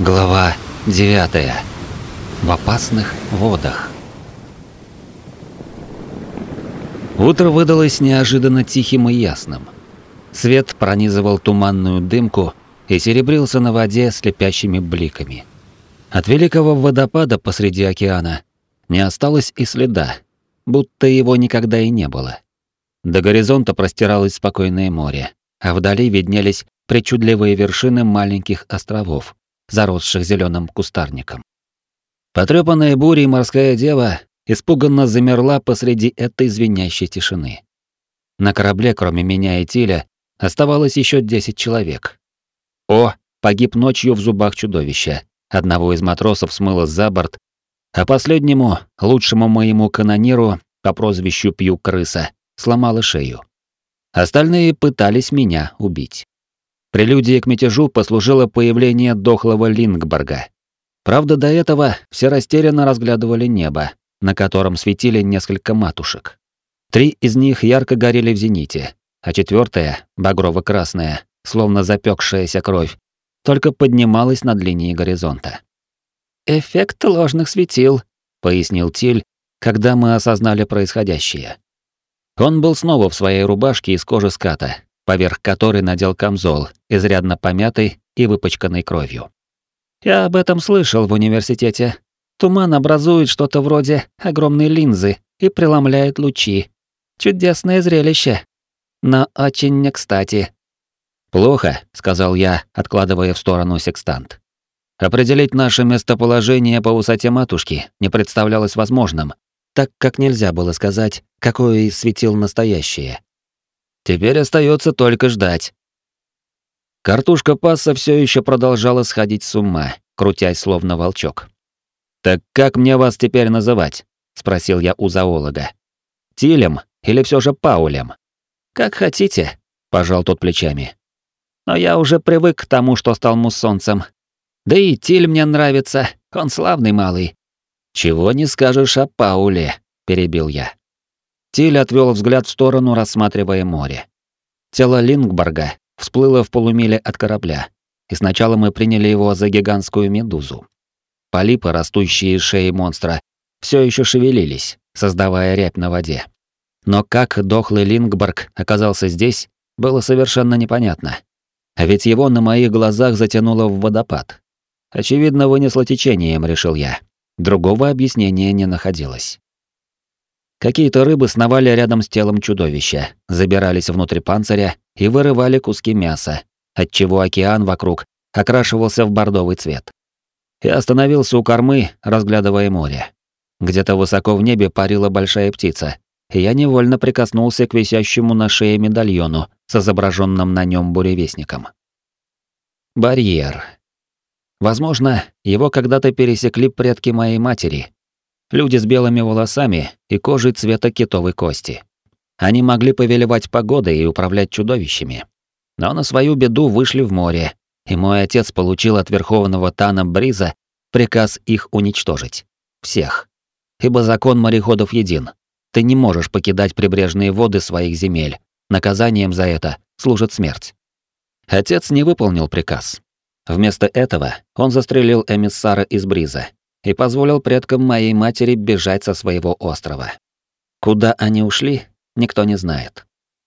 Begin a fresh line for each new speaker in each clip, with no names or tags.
Глава 9. В опасных водах. Утро выдалось неожиданно тихим и ясным. Свет пронизывал туманную дымку и серебрился на воде слепящими бликами. От великого водопада посреди океана не осталось и следа, будто его никогда и не было. До горизонта простиралось спокойное море, а вдали виднелись причудливые вершины маленьких островов, заросших зеленым кустарником. Потрепанная бурей морская дева испуганно замерла посреди этой звенящей тишины. На корабле, кроме меня и Тиля, оставалось еще 10 человек. О, погиб ночью в зубах чудовища. Одного из матросов смыло за борт, а последнему, лучшему моему канониру по прозвищу Пью Крыса, сломало шею. Остальные пытались меня убить. Прелюдией к мятежу послужило появление дохлого Лингборга. Правда, до этого все растерянно разглядывали небо, на котором светили несколько матушек. Три из них ярко горели в зените, а четвертая, багрово-красная, словно запекшаяся кровь, только поднималась над линией горизонта. «Эффект ложных светил», — пояснил Тиль, когда мы осознали происходящее. Он был снова в своей рубашке из кожи ската, поверх которой надел камзол, изрядно помятый и выпачканный кровью. «Я об этом слышал в университете. Туман образует что-то вроде огромной линзы и преломляет лучи. Чудесное зрелище. Но очень не кстати». «Плохо», — сказал я, откладывая в сторону секстант. Определить наше местоположение по высоте матушки не представлялось возможным, так как нельзя было сказать, какое из светил настоящее. Теперь остается только ждать. Картушка пасса все еще продолжала сходить с ума, крутясь словно волчок. «Так как мне вас теперь называть?» — спросил я у зоолога. «Тилем или все же Паулем?»
«Как хотите», — пожал тот плечами. «Но я уже привык к тому, что стал муссонцем. Да и Тиль мне нравится, он славный малый».
«Чего не скажешь о Пауле», — перебил я. Тиль отвел взгляд в сторону, рассматривая море. Тело Лингборга всплыло в полумиле от корабля, и сначала мы приняли его за гигантскую медузу. Полипы, растущие из шеи монстра, все еще шевелились, создавая рябь на воде. Но как дохлый Лингборг оказался здесь, было совершенно непонятно. А ведь его на моих глазах затянуло в водопад. Очевидно, вынесло течением, решил я. Другого объяснения не находилось. Какие-то рыбы сновали рядом с телом чудовища, забирались внутрь панциря и вырывали куски мяса, отчего океан вокруг окрашивался в бордовый цвет. Я остановился у кормы, разглядывая море. Где-то высоко в небе парила большая птица, и я невольно прикоснулся к висящему на шее медальону с изображенным на нем буревестником. Барьер. Возможно, его когда-то пересекли предки моей матери, Люди с белыми волосами и кожей цвета китовой кости. Они могли повелевать погодой и управлять чудовищами. Но на свою беду вышли в море, и мой отец получил от верховного Тана Бриза приказ их уничтожить. Всех. Ибо закон мореходов един. Ты не можешь покидать прибрежные воды своих земель. Наказанием за это служит смерть. Отец не выполнил приказ. Вместо этого он застрелил эмиссара из Бриза и позволил предкам моей матери бежать со своего острова. Куда они ушли, никто не знает.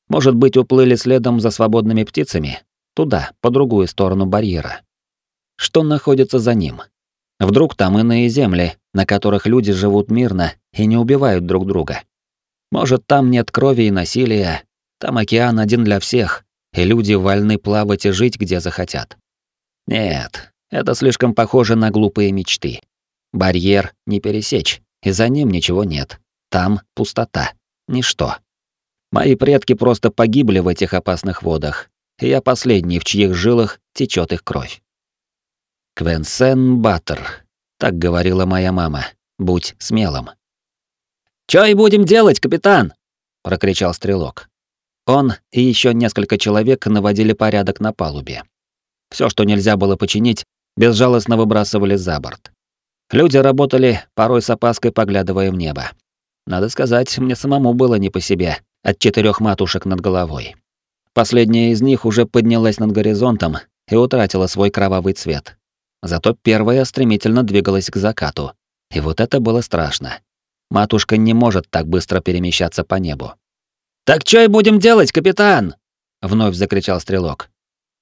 Может быть, уплыли следом за свободными птицами, туда, по другую сторону барьера. Что находится за ним? Вдруг там иные земли, на которых люди живут мирно и не убивают друг друга. Может, там нет крови и насилия, там океан один для всех, и люди вольны плавать и жить, где захотят. Нет, это слишком похоже на глупые мечты. Барьер не пересечь, и за ним ничего нет. Там пустота, ничто. Мои предки просто погибли в этих опасных водах, я последний, в чьих жилах течет их кровь. Квенсен Баттер, так говорила моя мама, будь смелым.
«Чё и будем делать, капитан?» — прокричал стрелок.
Он и еще несколько человек наводили порядок на палубе. Все, что нельзя было починить, безжалостно выбрасывали за борт. Люди работали, порой с опаской поглядывая в небо. Надо сказать, мне самому было не по себе от четырех матушек над головой. Последняя из них уже поднялась над горизонтом и утратила свой кровавый цвет. Зато первая стремительно двигалась к закату. И вот это было страшно. Матушка не может так быстро перемещаться по небу.
«Так что и будем делать, капитан?» — вновь закричал стрелок.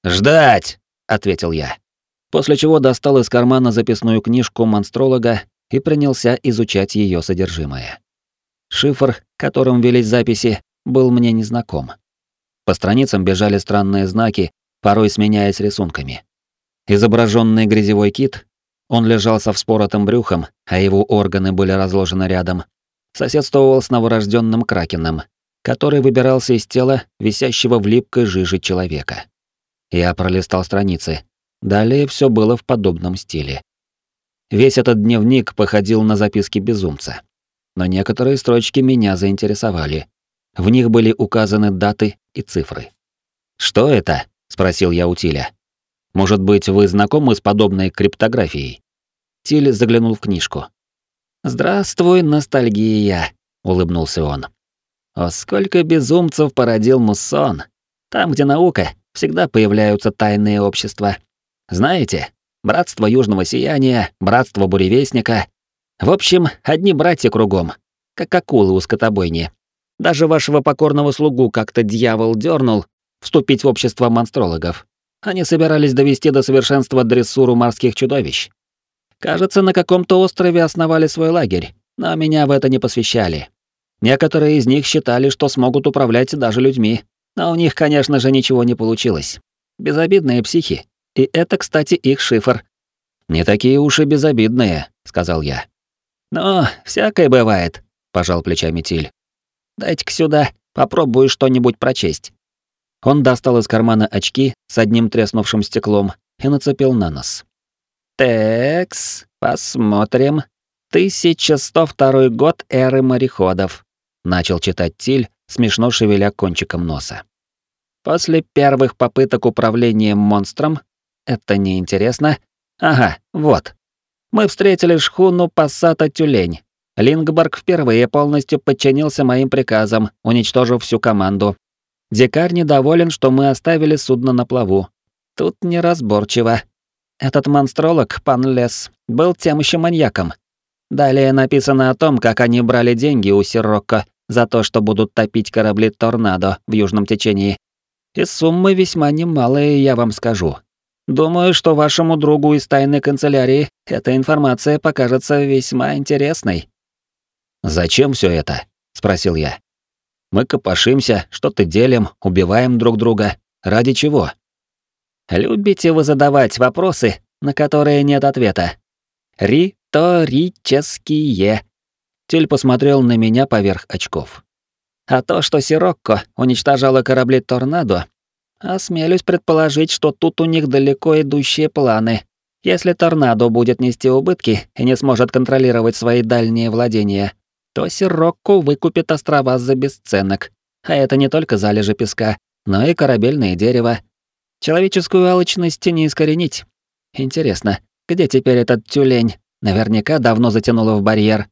«Ждать!» — ответил я. После чего достал из кармана записную книжку монстролога и принялся изучать ее содержимое. Шифр, которым велись записи, был мне незнаком. По страницам бежали странные знаки, порой сменяясь рисунками. Изображенный грязевой кит, он лежал со вспоротым брюхом, а его органы были разложены рядом, соседствовал с новорожденным кракеном, который выбирался из тела, висящего в липкой жиже человека. Я пролистал страницы. Далее все было в подобном стиле. Весь этот дневник походил на записки безумца. Но некоторые строчки меня заинтересовали. В них были указаны даты и цифры. «Что это?» — спросил я у Тиля. «Может быть, вы знакомы с подобной криптографией?» Тиль заглянул в книжку.
«Здравствуй, ностальгия», — улыбнулся он. «О, сколько безумцев породил Муссон! Там, где наука, всегда появляются тайные общества. Знаете, Братство Южного Сияния, Братство Буревестника. В общем, одни братья кругом, как акулы у скотобойни. Даже вашего покорного слугу как-то дьявол дернул вступить в общество монстрологов. Они собирались довести до совершенства дрессуру морских чудовищ. Кажется, на каком-то острове основали свой лагерь, но меня в это не посвящали. Некоторые из них считали, что смогут управлять даже людьми, но у них, конечно же, ничего не получилось. Безобидные психи. И это, кстати, их шифр.
«Не такие уж и безобидные», — сказал я.
«Но всякое бывает», — пожал плечами Тиль. «Дайте-ка сюда, попробую что-нибудь прочесть».
Он достал из кармана очки с одним треснувшим стеклом и нацепил на нос.
«Текс, посмотрим. 1102 год эры мореходов», — начал читать Тиль, смешно шевеля кончиком носа. После первых попыток управления монстром, это неинтересно. Ага, вот. Мы встретили шхуну Пассата Тюлень. Лингборг впервые полностью подчинился моим приказам, уничтожив всю команду. Дикарь недоволен, что мы оставили судно на плаву. Тут неразборчиво. Этот монстролог, пан Лес, был тем еще маньяком. Далее написано о том, как они брали деньги у Сирокко за то, что будут топить корабли «Торнадо» в южном течении. И суммы весьма немалые, я вам скажу. Думаю, что вашему другу из тайной канцелярии эта информация покажется весьма интересной.
Зачем все это? спросил я. Мы копошимся, что-то делим, убиваем друг друга. Ради чего?
Любите вы задавать вопросы, на которые нет ответа. Риторические.
Тиль посмотрел на меня поверх очков.
А то, что Сирокко уничтожала корабли «Торнадо», осмелюсь предположить, что тут у них далеко идущие планы. Если «Торнадо» будет нести убытки и не сможет контролировать свои дальние владения, то Сирокко выкупит острова за бесценок. А это не только залежи песка, но и корабельное дерево. Человеческую алчность не искоренить. Интересно, где теперь этот тюлень? Наверняка давно затянуло в барьер.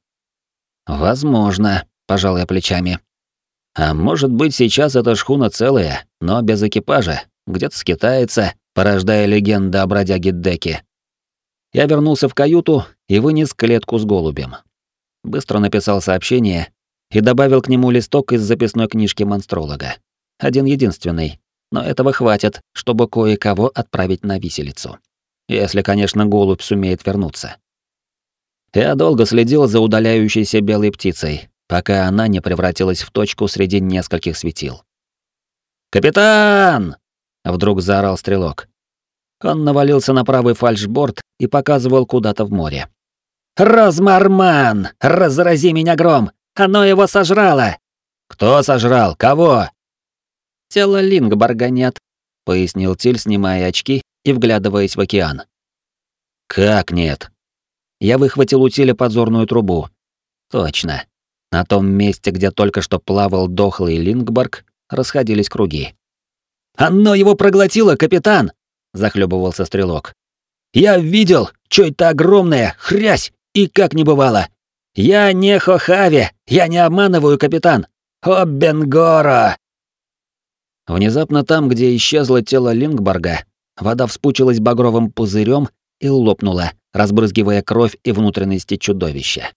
Возможно, пожал я плечами. А может быть, сейчас эта шхуна целая, но без экипажа, где-то скитается, порождая легенды о бродяге Деке. Я вернулся в каюту и вынес клетку с голубем. Быстро написал сообщение и добавил к нему листок из записной книжки монстролога. Один единственный, но этого хватит, чтобы кое-кого отправить на виселицу. Если, конечно, голубь сумеет вернуться. Я долго следил за удаляющейся белой птицей, пока она не превратилась в точку среди нескольких светил.
«Капитан!»
— вдруг заорал стрелок. Он навалился на правый фальшборд и показывал куда-то в море.
«Розмарман! Разрази меня гром! Оно его сожрало!»
«Кто сожрал? Кого?»
«Тело Лингборга нет», — пояснил Тиль, снимая очки и вглядываясь в океан.
«Как нет?» Я выхватил у Тиля подзорную трубу. Точно. На том месте, где только что плавал дохлый Лингборг, расходились круги.
«Оно его проглотило, капитан!» — захлебывался стрелок. «Я видел, что это огромное, хрясь, и как не бывало. Я не Хохави, я не обманываю, капитан. О, Бенгоро!»
Внезапно там, где исчезло тело Лингборга, вода вспучилась багровым пузырем и лопнула, разбрызгивая кровь и внутренности чудовища.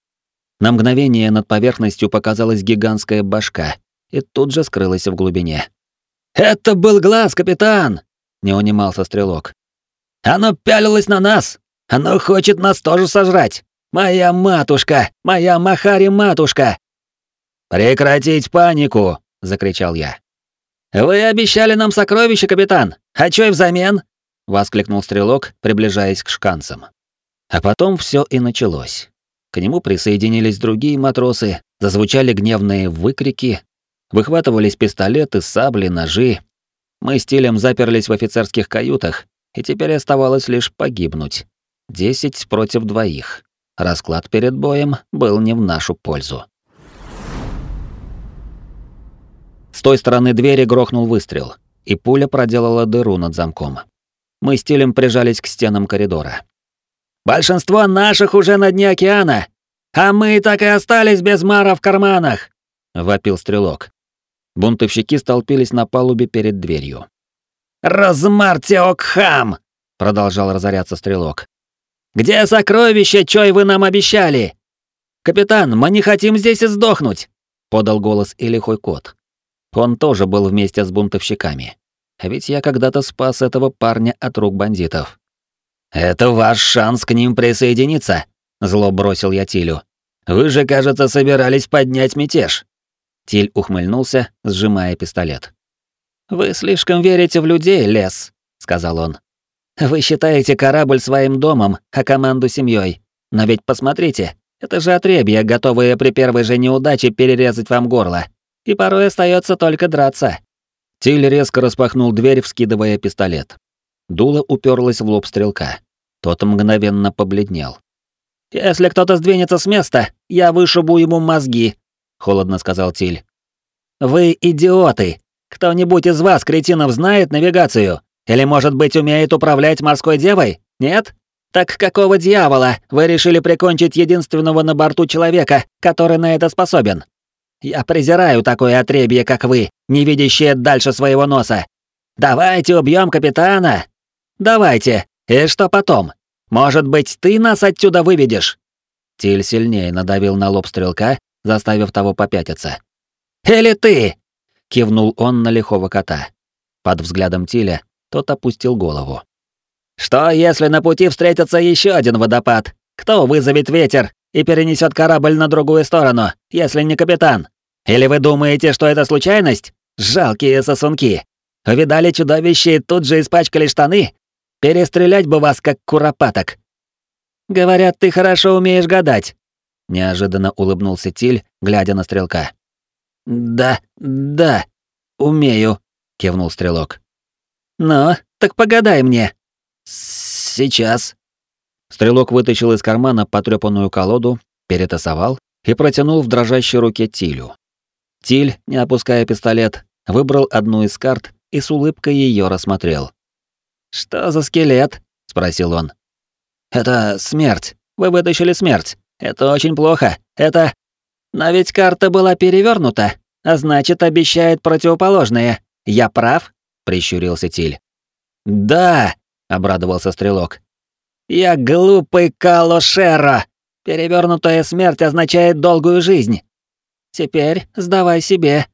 На мгновение над поверхностью показалась гигантская башка и тут же скрылась в глубине.
«Это был глаз, капитан!» — не унимался стрелок. «Оно пялилось на нас! Оно хочет нас тоже сожрать! Моя матушка! Моя Махари-матушка!» «Прекратить панику!» — закричал я. «Вы обещали нам сокровища, капитан! А чё и взамен?» — воскликнул стрелок, приближаясь к шканцам.
А потом все и началось. К нему присоединились другие матросы, зазвучали гневные выкрики, выхватывались пистолеты, сабли, ножи. Мы с Тилем заперлись в офицерских каютах, и теперь оставалось лишь погибнуть. Десять против двоих. Расклад перед боем был не в нашу пользу. С той стороны двери грохнул выстрел, и пуля проделала дыру над замком. Мы с Тилем прижались к стенам коридора.
«Большинство наших уже на дне океана, а мы так и остались без мара в карманах!» — вопил стрелок.
Бунтовщики столпились на палубе перед дверью.
«Размарте окхам!» — продолжал разоряться стрелок. «Где сокровище, чой вы нам обещали?» «Капитан, мы не хотим здесь и сдохнуть!» — подал голос и лихой кот.
Он тоже был вместе с бунтовщиками. А ведь я когда-то спас этого парня от рук бандитов.
«Это ваш шанс к ним присоединиться», — зло бросил я Тилю. «Вы же, кажется, собирались поднять мятеж».
Тиль ухмыльнулся, сжимая пистолет.
«Вы слишком верите в людей, Лес», — сказал он. «Вы считаете корабль своим домом, а команду семьей. Но ведь посмотрите, это же отребья, готовые при первой же неудаче перерезать вам горло. И порой остается только драться».
Тиль резко распахнул дверь, вскидывая пистолет. Дуло уперлось в лоб стрелка. Тот мгновенно побледнел.
«Если кто-то сдвинется с места, я вышибу ему мозги», — холодно сказал Тиль. «Вы идиоты! Кто-нибудь из вас, кретинов, знает навигацию? Или, может быть, умеет управлять морской девой? Нет? Так какого дьявола вы решили прикончить единственного на борту человека, который на это способен? Я презираю такое отребье, как вы, не видящее дальше своего носа. Давайте убьем капитана. Давайте. И что потом? Может быть, ты нас отсюда выведешь?
Тиль сильнее надавил на лоб стрелка, заставив того попятиться.
«Или ты!»
— кивнул он на лихого кота. Под взглядом Тиля тот опустил голову.
«Что, если на пути встретится еще один водопад? Кто вызовет ветер и перенесет корабль на другую сторону, если не капитан? Или вы думаете, что это случайность? Жалкие сосунки! Видали чудовище и тут же испачкали штаны? Перестрелять бы вас, как куропаток!» «Говорят, ты хорошо умеешь гадать»,
Неожиданно улыбнулся Тиль, глядя на стрелка.
«Да, да, умею», — кивнул стрелок. «Ну, так погадай мне». «Сейчас».
Стрелок вытащил из кармана потрёпанную колоду, перетасовал и протянул в дрожащей руке Тилю. Тиль, не опуская пистолет, выбрал одну из карт и с улыбкой ее рассмотрел.
«Что за скелет?» — спросил он. «Это смерть. Вы вытащили смерть. Это очень плохо. Это... Но ведь карта была перевернута, а значит, обещает противоположное. Я прав? Прищурился Тиль. Да, обрадовался Стрелок. Я глупый Калошера. Перевернутая смерть означает долгую жизнь. Теперь сдавай себе.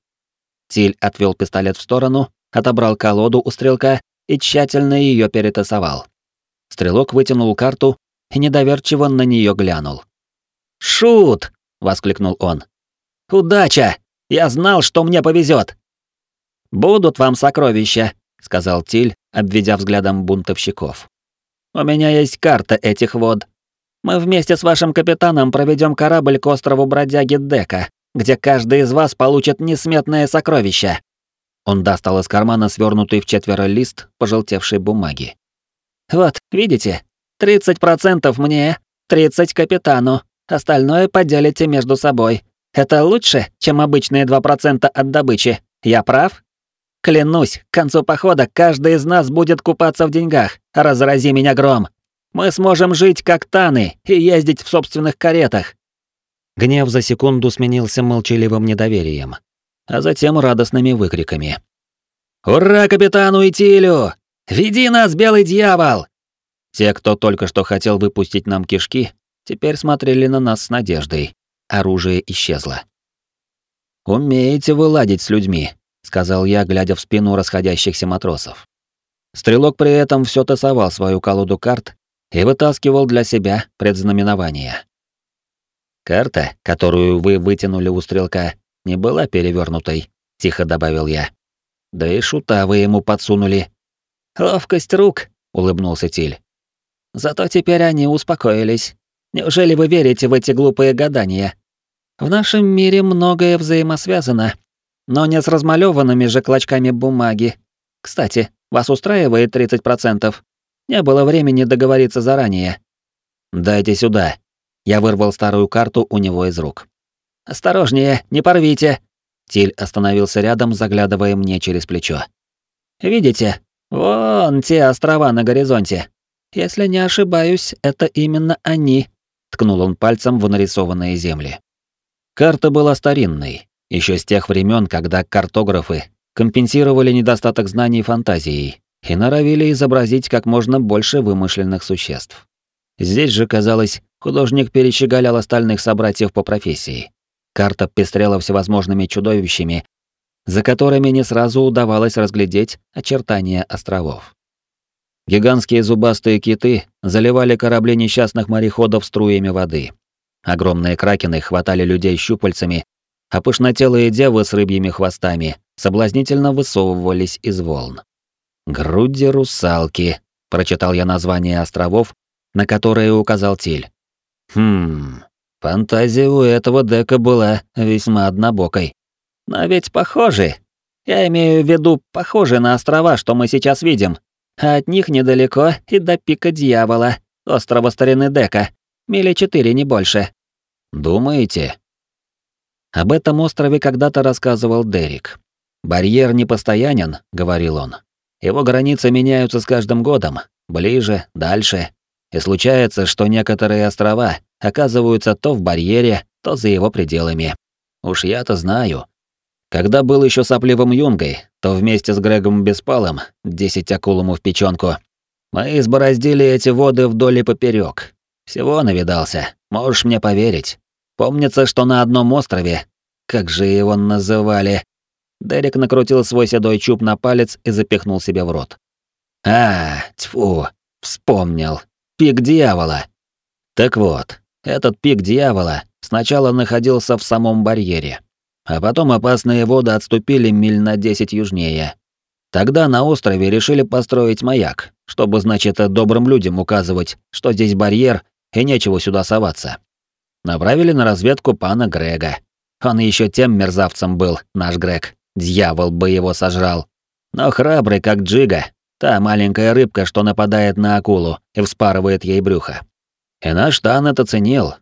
Тиль отвел пистолет в сторону, отобрал колоду у стрелка и тщательно ее перетасовал. Стрелок вытянул карту и недоверчиво на нее глянул.
«Шут!» — воскликнул он. «Удача! Я знал, что мне повезет!» «Будут вам сокровища», — сказал Тиль, обведя взглядом бунтовщиков. «У меня есть карта этих вод. Мы вместе с вашим капитаном проведем корабль к острову бродяги Дека, где каждый из вас получит несметное сокровище».
Он достал из кармана свернутый в четверо лист пожелтевшей бумаги.
«Вот, видите? 30% мне, 30 капитану. Остальное поделите между собой. Это лучше, чем обычные 2% от добычи. Я прав? Клянусь, к концу похода каждый из нас будет купаться в деньгах. Разрази меня гром. Мы сможем жить как таны и ездить в собственных каретах.
Гнев за секунду сменился молчаливым недоверием, а затем радостными выкриками.
«Ура капитану Итилю! Веди нас, белый дьявол!»
Те, кто только что хотел выпустить нам кишки, теперь смотрели на нас с надеждой. Оружие исчезло. «Умеете вы ладить с людьми», — сказал я, глядя в спину расходящихся матросов. Стрелок при этом все тасовал свою колоду карт и вытаскивал для себя предзнаменование. «Карта, которую вы вытянули у стрелка, не была перевернутой, тихо добавил я. «Да и шута вы ему подсунули».
«Ловкость рук», — улыбнулся Тиль. «Зато теперь они успокоились. Неужели вы верите в эти глупые гадания? В нашем мире многое взаимосвязано, но не с размалёванными же клочками бумаги. Кстати, вас устраивает 30%? Не было времени договориться заранее.
Дайте сюда. Я вырвал старую карту у него из рук.
Осторожнее, не порвите.
Тиль остановился рядом, заглядывая мне через плечо.
Видите? Вон те острова на горизонте. Если не ошибаюсь, это именно они.
Ткнул он пальцем в нарисованные земли. Карта была старинной, еще с тех времен, когда картографы компенсировали недостаток знаний фантазией и норовили изобразить как можно больше вымышленных существ. Здесь же, казалось, художник перещеголял остальных собратьев по профессии. Карта пестрела всевозможными чудовищами, за которыми не сразу удавалось разглядеть очертания островов. Гигантские зубастые киты заливали корабли несчастных мореходов струями воды. Огромные кракены хватали людей щупальцами, а пышнотелые девы с рыбьими хвостами соблазнительно высовывались из волн. «Груди русалки», — прочитал я название островов, на которые указал Тиль. «Хм, фантазия у этого дека была весьма однобокой.
Но ведь похожи. Я имею в виду похожи на острова, что мы сейчас видим. А от них недалеко и до пика дьявола, острова старины дека. Мили четыре, не больше.
Думаете? Об этом острове когда-то рассказывал Дерек. Барьер непостоянен, говорил он. Его границы меняются с каждым годом, ближе, дальше. И случается, что некоторые острова оказываются то в барьере, то за его пределами. Уж я-то знаю. Когда был еще сопливым юнгой, то вместе с Грегом Беспалом, десять акулому в печёнку, мы избороздили эти воды вдоль и поперек. Всего навидался, можешь мне поверить. Помнится, что на одном острове, как же его называли, Дерек накрутил свой седой чуб на палец и запихнул себе в рот. А, тьфу, вспомнил. Пик дьявола. Так вот, этот пик дьявола сначала находился в самом барьере, а потом опасные воды отступили миль на 10 южнее. Тогда на острове решили построить маяк, чтобы, значит, добрым людям указывать, что здесь барьер и нечего сюда соваться. Направили на разведку пана Грега. Он еще тем мерзавцем был, наш Грег. Дьявол бы его сожрал. Но храбрый, как Джига, та маленькая рыбка, что нападает на акулу и вспарывает ей брюхо. И наш Тан это ценил.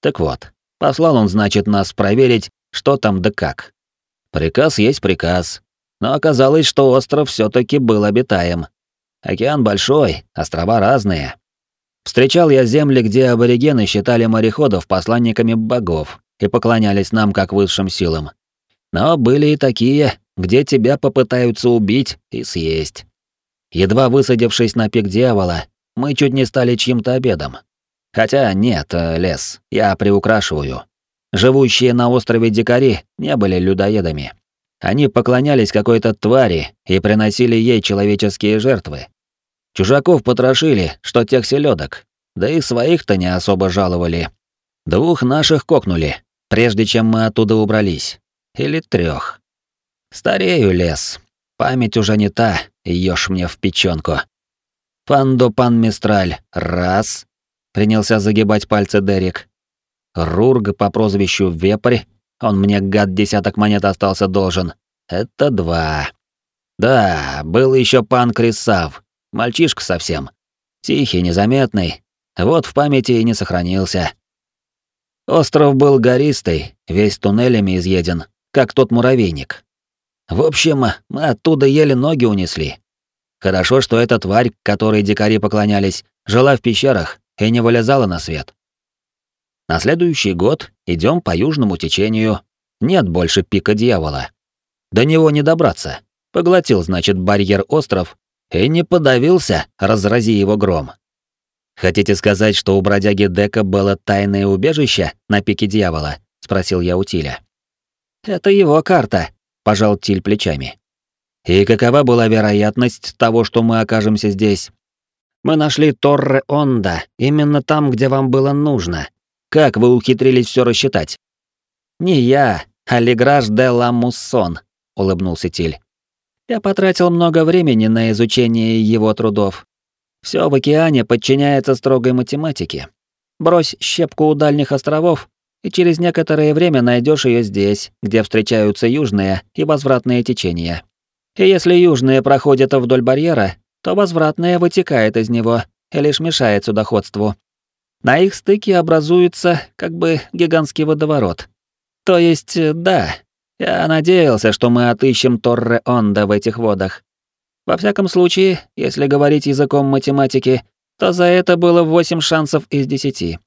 Так вот, послал он, значит, нас проверить, что там да как. Приказ есть приказ. Но оказалось, что остров все таки был обитаем. Океан большой, острова разные. Встречал я земли, где аборигены считали мореходов посланниками богов и поклонялись нам как высшим силам. Но были и такие, где тебя попытаются убить и съесть. Едва высадившись на пик дьявола, мы чуть не стали чьим-то обедом. Хотя нет, э, лес, я приукрашиваю. Живущие на острове дикари не были людоедами. Они поклонялись какой-то твари и приносили ей человеческие жертвы. Чужаков потрошили, что тех селедок, да и своих-то не особо жаловали. Двух наших кокнули, прежде чем мы оттуда убрались. Или трех. Старею лес. Память уже не та, ешь мне в печёнку. Пандо пан Мистраль, раз. Принялся загибать пальцы Дерек. Рург по прозвищу Вепрь, он мне, гад, десяток монет остался должен. Это два. Да, был еще пан Крисав, мальчишка совсем. Тихий, незаметный. Вот в памяти и не сохранился. Остров был гористый, весь туннелями изъеден, как тот муравейник. В общем, мы оттуда еле ноги унесли. Хорошо, что эта тварь, которой дикари поклонялись, жила в пещерах и не вылезала на свет. На следующий год идем по южному течению. Нет больше пика дьявола. До него не добраться. Поглотил, значит, барьер остров и не подавился, разрази его гром. Хотите сказать, что у бродяги Дека было тайное убежище на пике дьявола? спросил я у Тиля.
Это его карта, пожал Тиль плечами.
И какова была вероятность того, что мы окажемся здесь?
Мы нашли Торре Онда, именно там, где вам было нужно.
Как вы ухитрились все рассчитать?
Не я, а Леграж де ла Муссон, улыбнулся Тиль. Я потратил много времени на изучение его трудов. Все в океане подчиняется строгой математике. Брось щепку у дальних островов, и через некоторое время найдешь ее здесь, где встречаются южные и возвратные течения. И если южные проходят вдоль барьера, то возвратное вытекает из него и лишь мешает судоходству. На их стыке образуется как бы гигантский водоворот. То есть, да, я надеялся, что мы отыщем Торре Онда в этих водах. Во всяком случае, если говорить языком математики, то за это было 8 шансов из 10.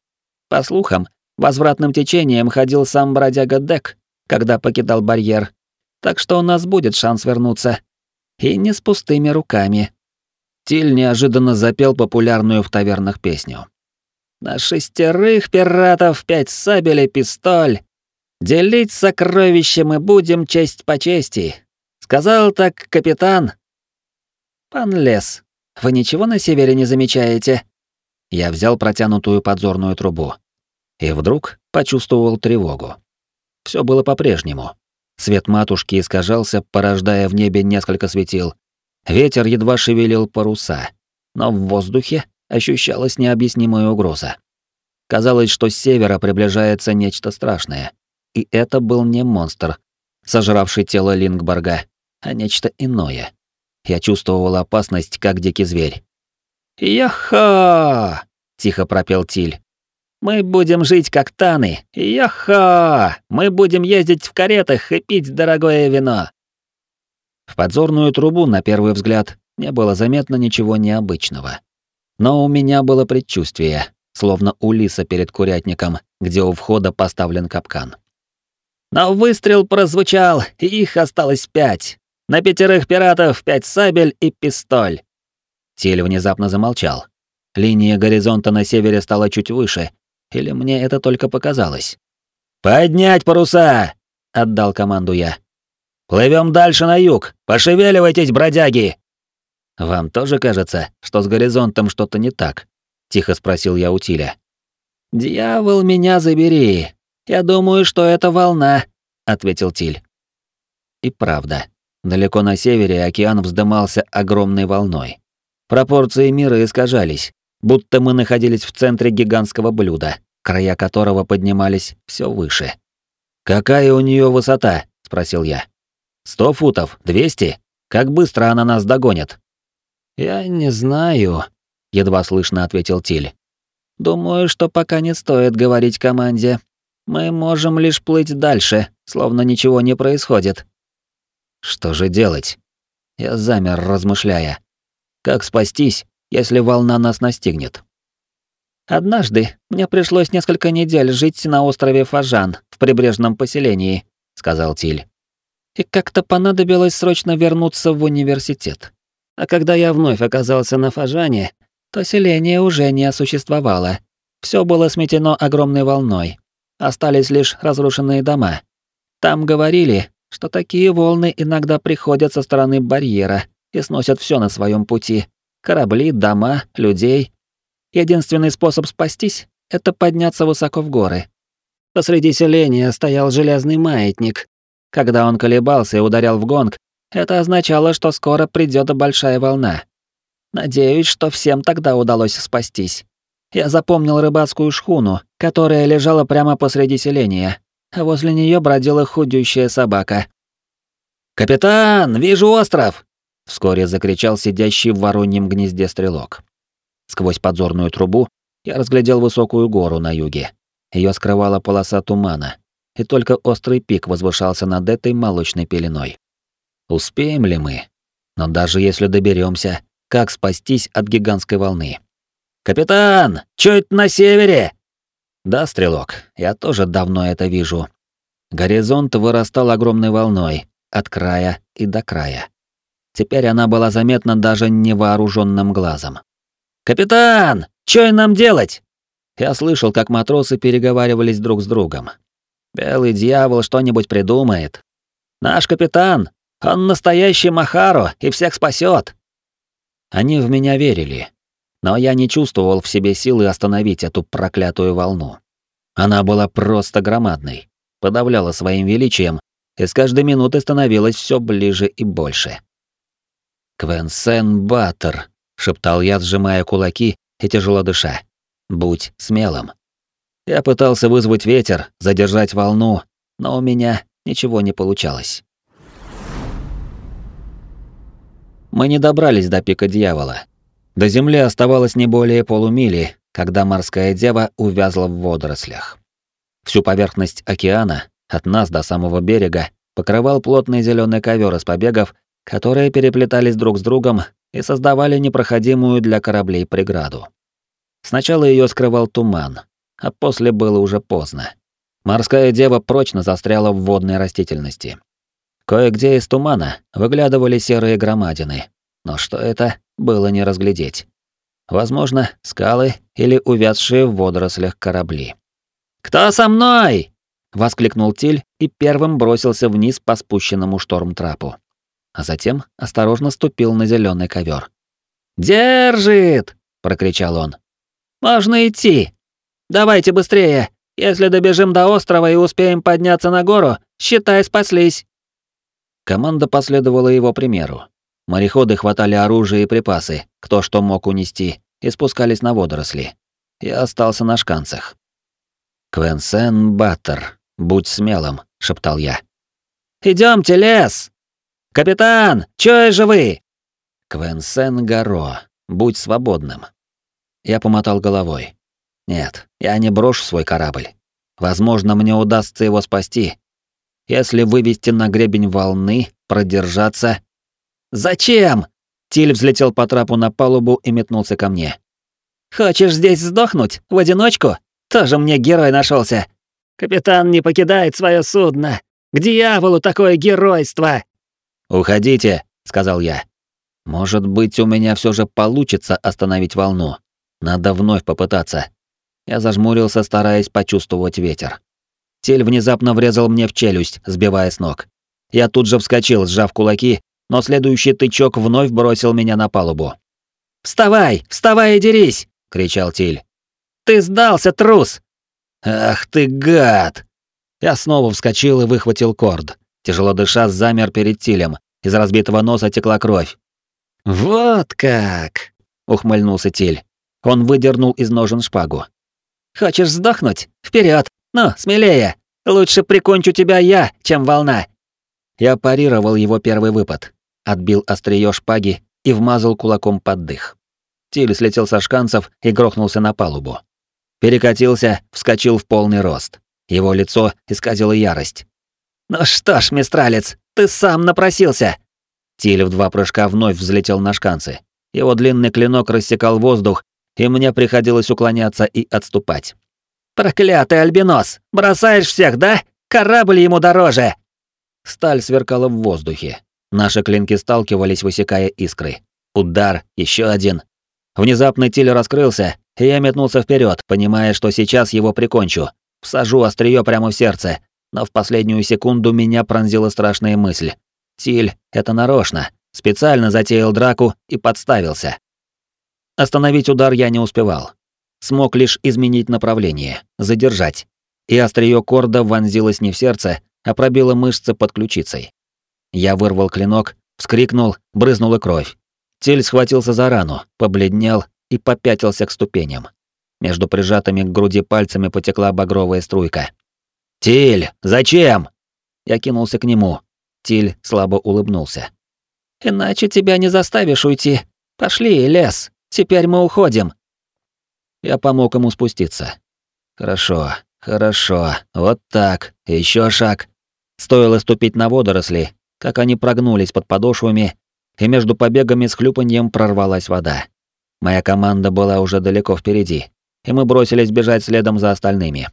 По слухам, возвратным течением ходил сам бродяга Дек, когда покидал барьер. Так что у нас будет шанс вернуться. И не с пустыми руками.
Тиль неожиданно запел популярную в тавернах песню.
«На шестерых пиратов пять сабель и пистоль. Делить сокровища мы будем честь по чести. Сказал так капитан, «Пан Лес, вы ничего на севере не замечаете?»
Я взял протянутую подзорную трубу. И вдруг почувствовал тревогу. Все было по-прежнему. Свет матушки искажался, порождая в небе несколько светил. Ветер едва шевелил паруса, но в воздухе ощущалась необъяснимая угроза. Казалось, что с севера приближается нечто страшное. И это был не монстр, сожравший тело Лингборга, а нечто иное. Я чувствовал опасность, как дикий зверь.
«Яха!» — тихо пропел Тиль. «Мы будем жить как таны. Яха! Мы будем ездить в каретах и пить дорогое вино».
В подзорную трубу, на первый взгляд, не было заметно ничего необычного. Но у меня было предчувствие, словно у лиса перед курятником, где у входа поставлен капкан.
Но выстрел прозвучал, и их осталось пять. На пятерых пиратов пять сабель и пистоль.
Тиль внезапно замолчал. Линия горизонта на севере стала чуть выше, или мне это только показалось.
«Поднять паруса!» — отдал команду я. «Плывем дальше на юг! Пошевеливайтесь, бродяги!»
«Вам тоже кажется, что с горизонтом что-то не так?» — тихо спросил я у Тиля.
«Дьявол, меня забери! Я думаю, что это волна», — ответил Тиль.
И правда. Далеко на севере океан вздымался огромной волной. Пропорции мира искажались, будто мы находились в центре гигантского блюда, края которого поднимались все выше. «Какая у нее высота?» — спросил я. «Сто футов? Двести? Как быстро она нас догонит?»
«Я не знаю», — едва слышно ответил Тиль. «Думаю, что пока не стоит говорить команде. Мы можем лишь плыть дальше, словно ничего не происходит.
Что же делать? Я замер, размышляя. Как спастись, если волна нас настигнет?
Однажды мне пришлось несколько недель жить на острове Фажан в прибрежном поселении, сказал Тиль. И как-то понадобилось срочно вернуться в университет. А когда я вновь оказался на Фажане, то селение уже не существовало. Все было сметено огромной волной. Остались лишь разрушенные дома. Там говорили, что такие волны иногда приходят со стороны барьера и сносят все на своем пути. Корабли, дома, людей. Единственный способ спастись — это подняться высоко в горы. Посреди селения стоял железный маятник. Когда он колебался и ударял в гонг, это означало, что скоро придет большая волна. Надеюсь, что всем тогда удалось спастись. Я запомнил рыбацкую шхуну, которая лежала прямо посреди селения а возле нее бродила худющая собака. «Капитан, вижу остров!» — вскоре закричал сидящий в вороньем гнезде стрелок. Сквозь подзорную трубу я разглядел высокую гору на юге. Ее скрывала полоса тумана, и только острый пик возвышался над этой молочной пеленой. Успеем ли мы? Но даже если доберемся, как спастись от гигантской волны? «Капитан, чуть на севере!» Да, стрелок, я тоже давно это вижу. Горизонт вырастал огромной волной, от края и до края. Теперь она была заметна даже невооруженным глазом. «Капитан, что нам делать?» Я слышал, как матросы переговаривались друг с другом. «Белый дьявол что-нибудь придумает. Наш капитан, он настоящий Махаро и всех спасет. Они в меня верили, но я не чувствовал в себе силы остановить эту проклятую волну. Она была просто громадной, подавляла своим величием и с каждой минутой становилась все ближе и больше. «Квенсен Баттер», — шептал я, сжимая кулаки и тяжело дыша. «Будь смелым». Я пытался вызвать ветер, задержать волну, но у меня ничего не получалось. Мы не добрались до пика дьявола. До земли оставалось не более полумили, когда морская дева увязла в водорослях. Всю поверхность океана, от нас до самого берега, покрывал плотный зеленый ковер из побегов, которые переплетались друг с другом и создавали непроходимую для кораблей преграду. Сначала ее скрывал туман, а после было уже поздно. Морская дева прочно застряла в водной растительности. Кое-где из тумана выглядывали серые громадины, но что это, было не разглядеть. Возможно, скалы или увязшие в водорослях корабли. «Кто со мной?» — воскликнул Тиль и первым бросился вниз по спущенному шторм-трапу. А затем осторожно ступил на зеленый ковер. «Держит!» — прокричал он. «Можно идти. Давайте быстрее. Если добежим до острова и успеем подняться на гору, считай, спаслись». Команда последовала его примеру. Мореходы хватали оружие и припасы, кто что мог унести, и спускались на водоросли. Я остался на шканцах. «Квенсен Баттер, будь смелым», — шептал я. «Идёмте, лес! Капитан, чё же вы?» «Квенсен Гаро, будь свободным». Я помотал головой. «Нет, я не брошу свой корабль. Возможно, мне удастся его спасти, если вывести на гребень волны, продержаться... «Зачем?» Тиль взлетел по трапу на палубу и метнулся ко мне. «Хочешь здесь сдохнуть? В одиночку? Тоже мне герой нашелся. Капитан не покидает свое судно. К дьяволу такое геройство!» «Уходите», — сказал я. «Может быть, у меня все же получится остановить волну. Надо вновь попытаться». Я зажмурился, стараясь почувствовать ветер. Тель внезапно врезал мне в челюсть, сбивая с ног. Я тут же вскочил, сжав кулаки, но следующий тычок вновь бросил меня на палубу. «Вставай! Вставай и дерись!» — кричал Тиль. «Ты сдался, трус!» «Ах ты гад!» Я снова вскочил и выхватил корд. Тяжело дыша, замер перед Тилем. Из разбитого носа текла кровь. «Вот как!» — ухмыльнулся Тиль. Он выдернул из ножен шпагу. «Хочешь сдохнуть? Вперед! «Ну, смелее! Лучше прикончу тебя я, чем волна!» Я парировал его первый выпад, отбил острие шпаги и вмазал кулаком под дых. Тиль слетел со шканцев и грохнулся на палубу. Перекатился, вскочил в полный рост. Его лицо исказило ярость. «Ну что ж, мистралец, ты сам напросился!» Тиль в два прыжка вновь взлетел на шканцы. Его длинный клинок рассекал воздух, и мне приходилось уклоняться и отступать. «Проклятый альбинос! Бросаешь всех, да? Корабль ему дороже!» Сталь сверкала в воздухе. Наши клинки сталкивались, высекая искры. Удар, еще один. Внезапно Тиль раскрылся, и я метнулся вперед, понимая, что сейчас его прикончу. Всажу острие прямо в сердце, но в последнюю секунду меня пронзила страшная мысль. Тиль — это нарочно, специально затеял драку и подставился. Остановить удар я не успевал смог лишь изменить направление, задержать. И острие корда вонзилось не в сердце, а пробило мышцы под ключицей. Я вырвал клинок, вскрикнул, брызнула кровь. Тель схватился за рану, побледнел и попятился к ступеням. Между прижатыми к груди пальцами потекла багровая струйка. «Тиль, зачем?» Я кинулся к нему. Тиль слабо улыбнулся. «Иначе тебя не заставишь уйти. Пошли, лес. Теперь мы уходим. Я помог ему спуститься. Хорошо, хорошо, вот так, еще шаг. Стоило ступить на водоросли, как они прогнулись под подошвами, и между побегами с хлюпаньем прорвалась вода. Моя команда была уже далеко впереди, и мы бросились бежать следом за остальными.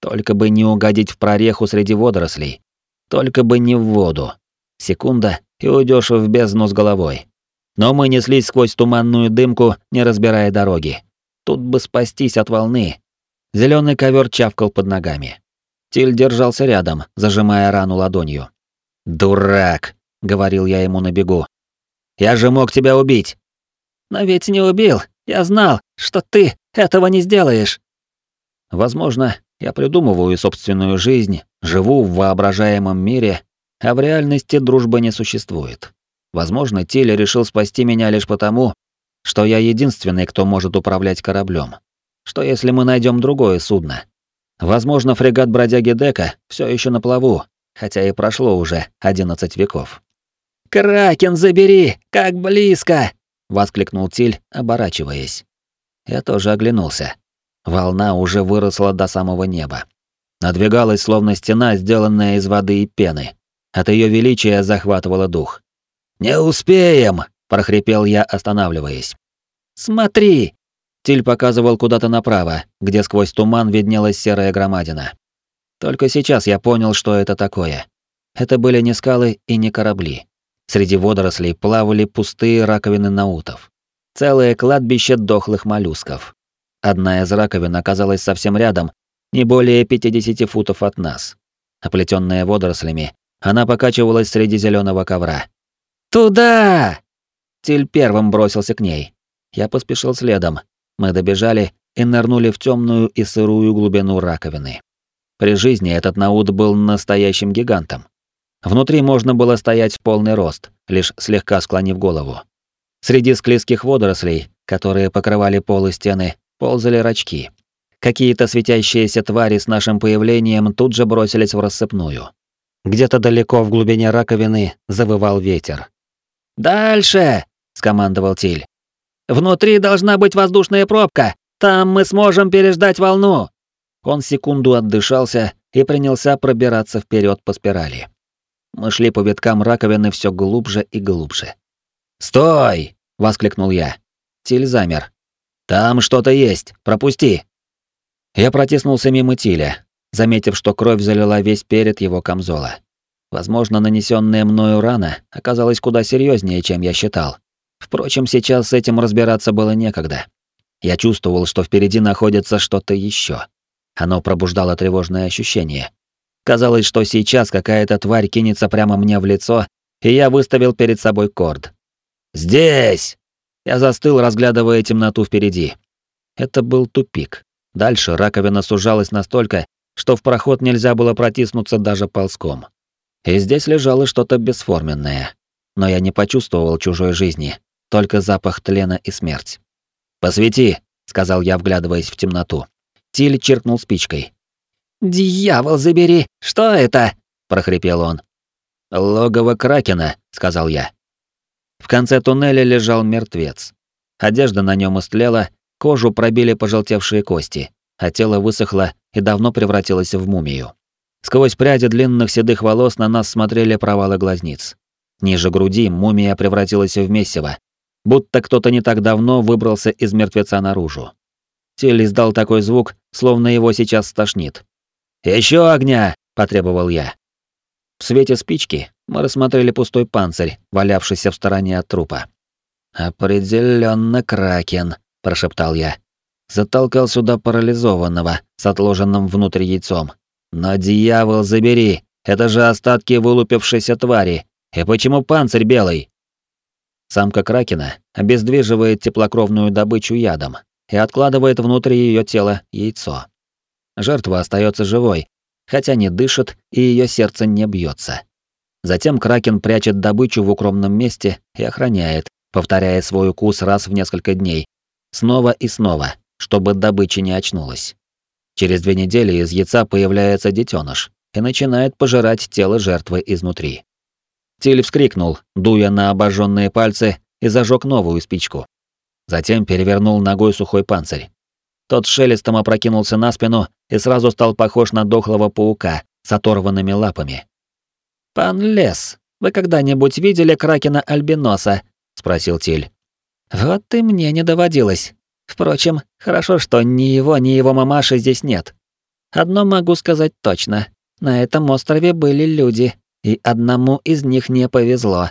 Только бы не угодить в прореху среди водорослей. Только бы не в воду. Секунда, и уйдешь в бездну с головой.
Но мы неслись сквозь туманную дымку, не разбирая дороги. Тут бы спастись от волны. Зеленый ковер чавкал под ногами. Тиль держался рядом, зажимая рану ладонью. «Дурак!» — говорил я ему на бегу. «Я же мог тебя убить!»
«Но ведь не убил. Я знал, что ты этого не сделаешь».
Возможно, я придумываю собственную жизнь, живу в воображаемом мире, а в реальности дружбы не существует. Возможно, Тиль решил спасти меня лишь потому, что я единственный, кто может управлять кораблем. Что если мы найдем другое судно? Возможно, фрегат бродяги Дека все еще на плаву, хотя и прошло уже 11 веков.
«Кракен забери! Как близко!»
— воскликнул Тиль, оборачиваясь. Я тоже оглянулся. Волна уже выросла до самого неба. Надвигалась словно стена, сделанная из воды и пены. От ее величия захватывало дух. «Не успеем!» — прохрипел я, останавливаясь.
«Смотри!»
Тиль показывал куда-то направо, где сквозь туман виднелась серая громадина. Только сейчас я понял, что это такое. Это были не скалы и не корабли. Среди водорослей плавали пустые раковины наутов. Целое кладбище дохлых моллюсков. Одна из раковин оказалась совсем рядом, не более 50 футов от нас. Оплетенная водорослями, она покачивалась среди зеленого ковра.
«Туда!»
Тиль первым бросился к ней. Я поспешил следом. Мы добежали и нырнули в темную и сырую глубину раковины. При жизни этот наут был настоящим гигантом. Внутри можно было стоять в полный рост, лишь слегка склонив голову. Среди склизких водорослей, которые покрывали пол и стены, ползали рачки. Какие-то светящиеся твари с нашим появлением тут же бросились в рассыпную. Где-то далеко в глубине раковины завывал ветер.
«Дальше!» — скомандовал Тиль. «Внутри должна быть воздушная пробка. Там мы сможем переждать волну».
Он секунду отдышался и принялся пробираться вперед по спирали. Мы шли по виткам раковины все глубже и глубже. «Стой!» — воскликнул я. Тиль замер. «Там что-то есть, пропусти!» Я протиснулся мимо Тиля, заметив, что кровь залила весь перед его камзола. Возможно, нанесенная мною рана оказалась куда серьезнее, чем я считал. Впрочем, сейчас с этим разбираться было некогда. Я чувствовал, что впереди находится что-то еще. Оно пробуждало тревожное ощущение. Казалось, что сейчас какая-то тварь кинется прямо мне в лицо, и я выставил перед собой корд. «Здесь!» Я застыл, разглядывая темноту впереди. Это был тупик. Дальше раковина сужалась настолько, что в проход нельзя было протиснуться даже ползком. И здесь лежало что-то бесформенное. Но я не почувствовал чужой жизни, только запах тлена и смерть. «Посвети», — сказал я, вглядываясь в темноту. Тиль чиркнул спичкой.
«Дьявол, забери! Что это?» — прохрипел он.
«Логово Кракена», — сказал я. В конце туннеля лежал мертвец. Одежда на нем истлела, кожу пробили пожелтевшие кости, а тело высохло и давно превратилось в мумию. Сквозь пряди длинных седых волос на нас смотрели провалы глазниц. Ниже груди мумия превратилась в месиво, будто кто-то не так давно выбрался из мертвеца наружу. Тель издал такой звук, словно его сейчас стошнит. Еще огня!» — потребовал я. В свете спички мы рассмотрели пустой панцирь, валявшийся в стороне от трупа. Определенно кракен», — прошептал я. Затолкал сюда парализованного с отложенным внутрь яйцом. Но дьявол забери, это же остатки вылупившейся твари. И почему панцирь белый? Самка кракена обездвиживает теплокровную добычу ядом и откладывает внутрь ее тела яйцо. Жертва остается живой, хотя не дышит и ее сердце не бьется. Затем кракен прячет добычу в укромном месте и охраняет, повторяя свой укус раз в несколько дней, снова и снова, чтобы добыча не очнулась. Через две недели из яйца появляется детеныш и начинает пожирать тело жертвы изнутри. Тиль вскрикнул, дуя на обожженные пальцы, и зажег новую спичку. Затем перевернул ногой сухой панцирь. Тот шелестом опрокинулся на спину и сразу стал похож на дохлого паука с оторванными лапами.
«Пан Лес, вы когда-нибудь видели кракена-альбиноса?» — спросил Тиль. «Вот и мне не доводилось. Впрочем, хорошо, что ни его, ни его мамаши здесь нет. Одно могу сказать точно. На этом острове были люди, и одному из них не повезло.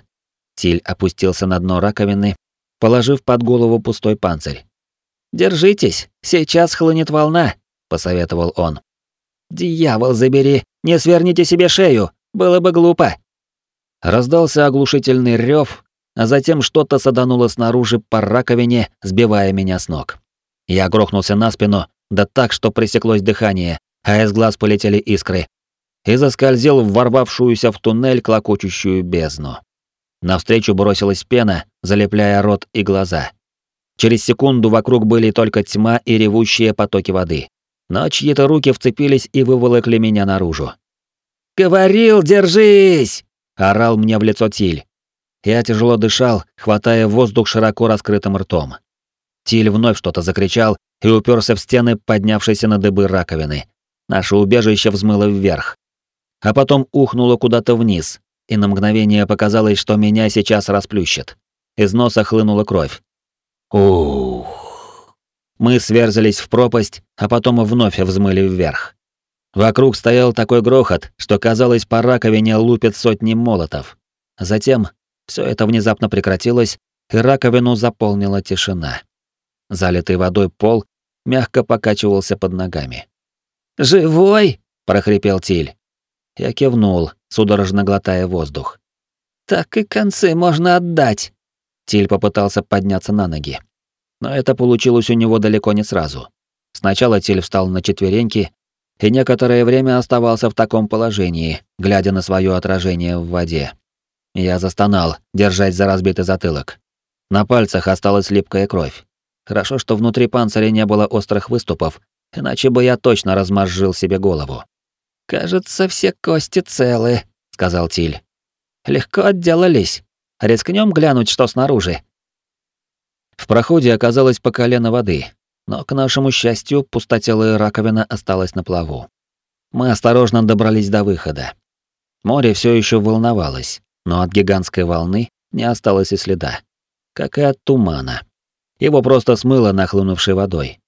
Тиль опустился на дно раковины, положив под голову пустой панцирь. «Держитесь, сейчас хлынет волна», — посоветовал он. «Дьявол забери, не сверните себе шею, было бы глупо». Раздался оглушительный рев, а затем что-то садануло снаружи по раковине, сбивая меня с ног. Я грохнулся на спину, да так, что пресеклось дыхание, а из глаз полетели искры, и заскользил в ворвавшуюся в туннель клокочущую бездну. Навстречу бросилась пена, залепляя рот и глаза. Через секунду вокруг были только тьма и ревущие потоки воды. Но чьи-то руки вцепились и выволокли меня наружу. «Говорил, держись!» — орал мне в лицо Тиль. Я тяжело дышал, хватая воздух широко раскрытым ртом. Тиль вновь что-то закричал и уперся в стены, поднявшейся на дыбы раковины. Наше убежище взмыло вверх. А потом ухнуло куда-то вниз, и на мгновение показалось, что меня сейчас расплющит. Из носа хлынула кровь. Ух. Мы сверзались в пропасть, а потом вновь взмыли вверх. Вокруг стоял такой грохот, что казалось, по раковине лупят сотни молотов. Затем все это внезапно прекратилось, и раковину заполнила тишина. Залитый водой пол мягко покачивался под ногами. «Живой?» — прохрипел Тиль. Я кивнул, судорожно глотая воздух. «Так и концы можно отдать!» Тиль попытался подняться на ноги. Но это получилось у него далеко не сразу. Сначала Тиль встал на четвереньки и некоторое время оставался в таком положении, глядя на свое отражение в воде. Я застонал, держась за разбитый затылок. На пальцах осталась липкая кровь. Хорошо, что внутри панциря не было острых выступов, иначе бы я точно размозжил себе голову. «Кажется, все кости целы», — сказал Тиль. «Легко отделались. Рискнем глянуть, что снаружи». В проходе оказалось по колено воды, но, к нашему счастью, пустотелая раковина осталась на плаву. Мы осторожно добрались до выхода. Море все еще волновалось, но от гигантской волны не осталось и следа. Как и от тумана. Его просто смыло нахлынувшей водой.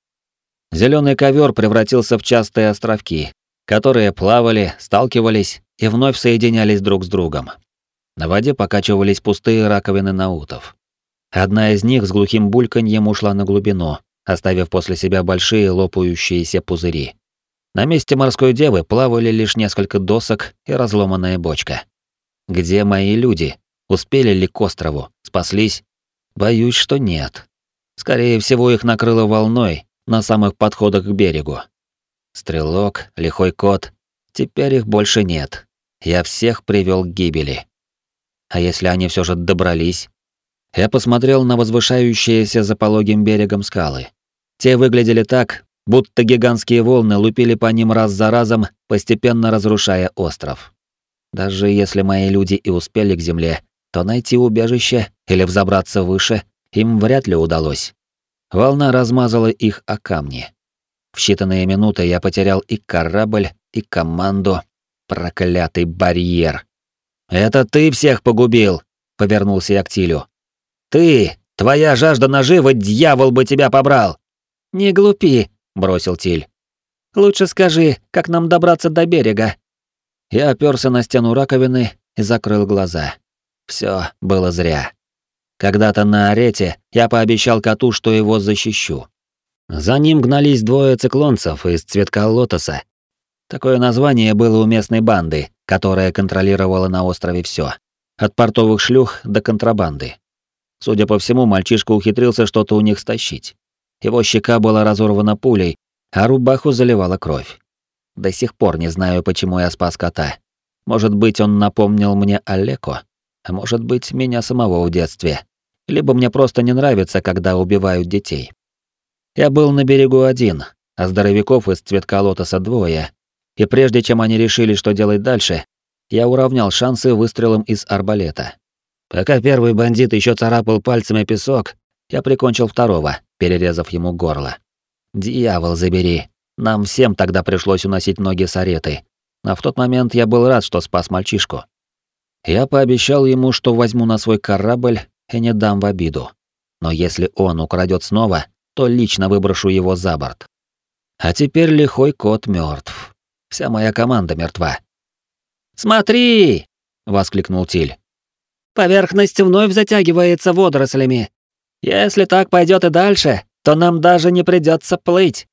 Зеленый ковер превратился в частые островки, которые плавали, сталкивались и вновь соединялись друг с другом. На воде покачивались пустые раковины наутов. Одна из них с глухим бульканьем ушла на глубину, оставив после себя большие лопающиеся пузыри. На месте морской девы плавали лишь несколько досок и разломанная бочка. Где мои люди? Успели ли к острову? Спаслись? Боюсь, что нет. Скорее всего, их накрыло волной на самых подходах к берегу. Стрелок, лихой кот. Теперь их больше нет. Я всех привел к гибели. А если они все же добрались? Я посмотрел на возвышающиеся за пологим берегом скалы. Те выглядели так, будто гигантские волны лупили по ним раз за разом, постепенно разрушая остров. Даже если мои люди и успели к земле, то найти убежище или взобраться выше им вряд ли удалось. Волна размазала их о камни. В считанные минуты я потерял и корабль, и команду. Проклятый барьер. «Это ты всех погубил!» — повернулся я к Тилю. «Ты! Твоя жажда наживы, дьявол бы тебя побрал!» «Не глупи!» — бросил Тиль. «Лучше скажи, как нам добраться до берега?» Я оперся на стену раковины и закрыл глаза. Все было зря. Когда-то на арете я пообещал коту, что его защищу. За ним гнались двое циклонцев из цветка лотоса. Такое название было у местной банды, которая контролировала на острове все, От портовых шлюх до контрабанды. Судя по всему, мальчишка ухитрился что-то у них стащить. Его щека была разорвана пулей, а рубаху заливала кровь. До сих пор не знаю, почему я спас кота. Может быть, он напомнил мне Олеко, а может быть, меня самого в детстве. Либо мне просто не нравится, когда убивают детей. Я был на берегу один, а здоровяков из цветка лотоса двое, и прежде чем они решили, что делать дальше, я уравнял шансы выстрелом из арбалета. Пока первый бандит еще царапал пальцами песок, я прикончил второго, перерезав ему горло. Дьявол забери, нам всем тогда пришлось уносить ноги с ареты, а в тот момент я был рад, что спас мальчишку. Я пообещал ему, что возьму на свой корабль и не дам в обиду. Но если он украдет снова, то лично выброшу его за борт. А теперь лихой кот мертв. Вся моя команда мертва. «Смотри!» — воскликнул Тиль.
Поверхность вновь затягивается водорослями. Если так пойдет и дальше, то нам даже не придется плыть.